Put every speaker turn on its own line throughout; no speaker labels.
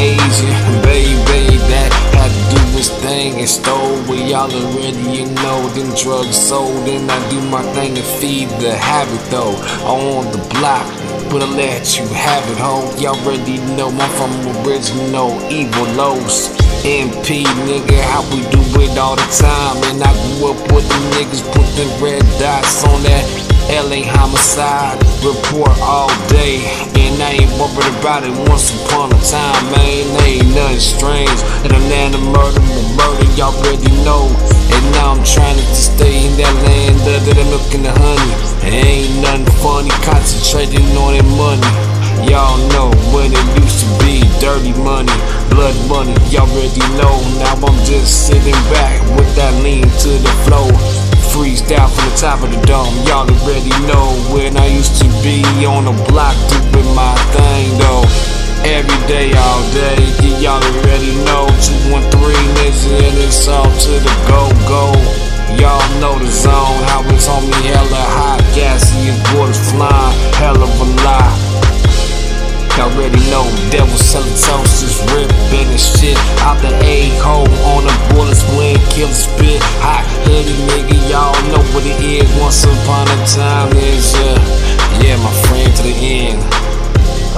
easy. Baby, that had to do this thing and stole. We all already you know. Them drugs sold, and I do my thing to feed the habit though. On the block, but I let you have it, ho. Y'all already know my from original evil lows. MP, nigga, how we do it all the time. And I grew up with the niggas put them red dots on that LA homicide report all day. And I ain't worried about it once upon a time, man. Ain't nothing strange. And a man of murder, murder, y'all already know. And now I'm trying to stay in that land of the milk and the honey. Ain't nothing funny, concentrating on that money. Y'all know when it used to be dirty money, blood money. Y'all already know. Now I'm just sitting back with that lean to the flow. Freestyle from the top of the dome. Y'all already know when I used to be on the block doing my thing though. Every day, all day, y'all already know. 213 niggas and it's all to the go go. Y'all know the zone, how it's on me hella hot, gassy and waters flying, hell of a lot. Y'all already know devil selling toasters, ripping and shit out the A hole on the bullets when kill spit. Hot headed nigga, what it is. Once upon a time is uh, yeah, my friend to the end.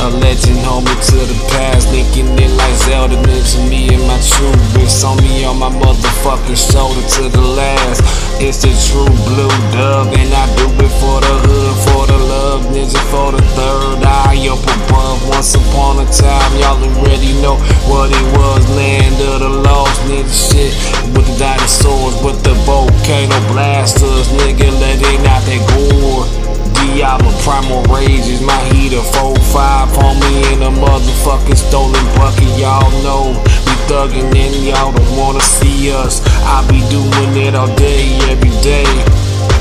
A legend, homie, to the past, linking it like Zelda. Mention me and my true bitch on me on my motherfucking shoulder to the last. It's the true blue dub, and I do it for the hood, for the love, ninja, for the third eye up above. Once upon a time, y'all Primal Rage is my heater. 4-5 on me in a motherfucking stolen bucket. Y'all know we thuggin' and y'all don't wanna see us. I be doing it all day, every day.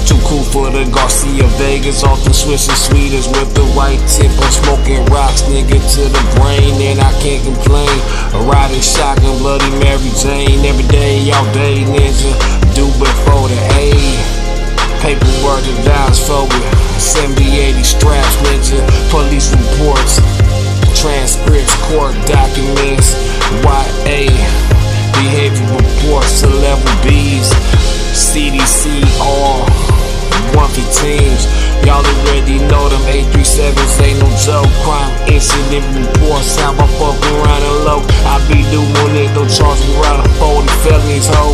Too cool for the Garcia Vegas, off the switching sweeters with the white tip. I'm smoking rocks, nigga, to the brain, and I can't complain. A riding shotgun, Bloody Mary Jane, every day, all day, ninja. 837s ain't no joke. Crime incident reports, how I fuck around and low. I be doing it, don't charge me around 40 felonies, ho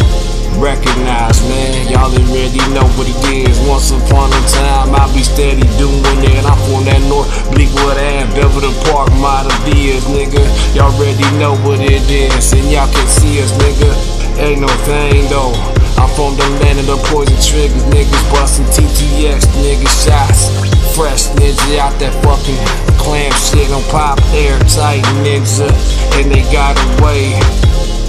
recognize, man. Y'all already know what it is. Once upon a time, I be steady doing it. I'm from that North Bleakwood Ave, Beverly Park, model Diaz, nigga. Y'all already know what it is, and y'all can see us, nigga. Ain't no thing though. I'm from the land of the poison triggers, niggas busting airtight, nigga. And they got away.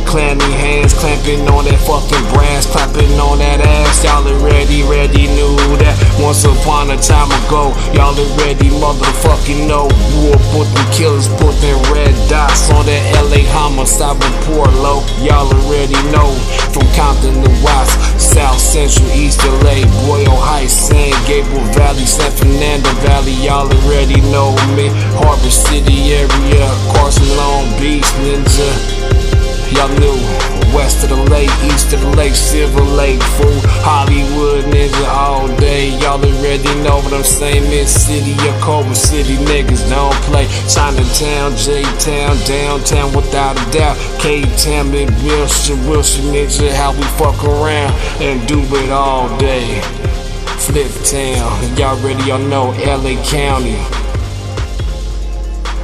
Clammy hands clamping on that fucking brass, clapping on that ass. Y'all already, ready knew that once upon a time ago. Y'all already motherfucking know. War put killers, put them red dots on that LA homicide report low. Y'all already know from Compton to Watts, South Central, East LA, Boyle Heights, San Gabriel Valley, San Fernando Valley. Y'all already know me. Harbor City Beach, Ninja. Y'all knew west of the lake, east of the lake, Silver Lake, fool. Hollywood nigga all day. Y'all already know what I'm saying. Mid City or Culver City niggas don't play. Chinatown, J Town, downtown without a doubt. K Town, Mid Wilshire, Wilshire nigga. How we fuck around and do it all day. Flip Town, y'all already y'all know LA County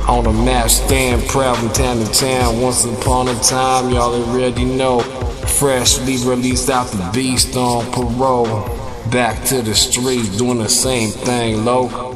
on the map, stand proud from town to town. Once upon a time, y'all already know. Freshly released out the beast on parole. Back to the streets, doing the same thing, low.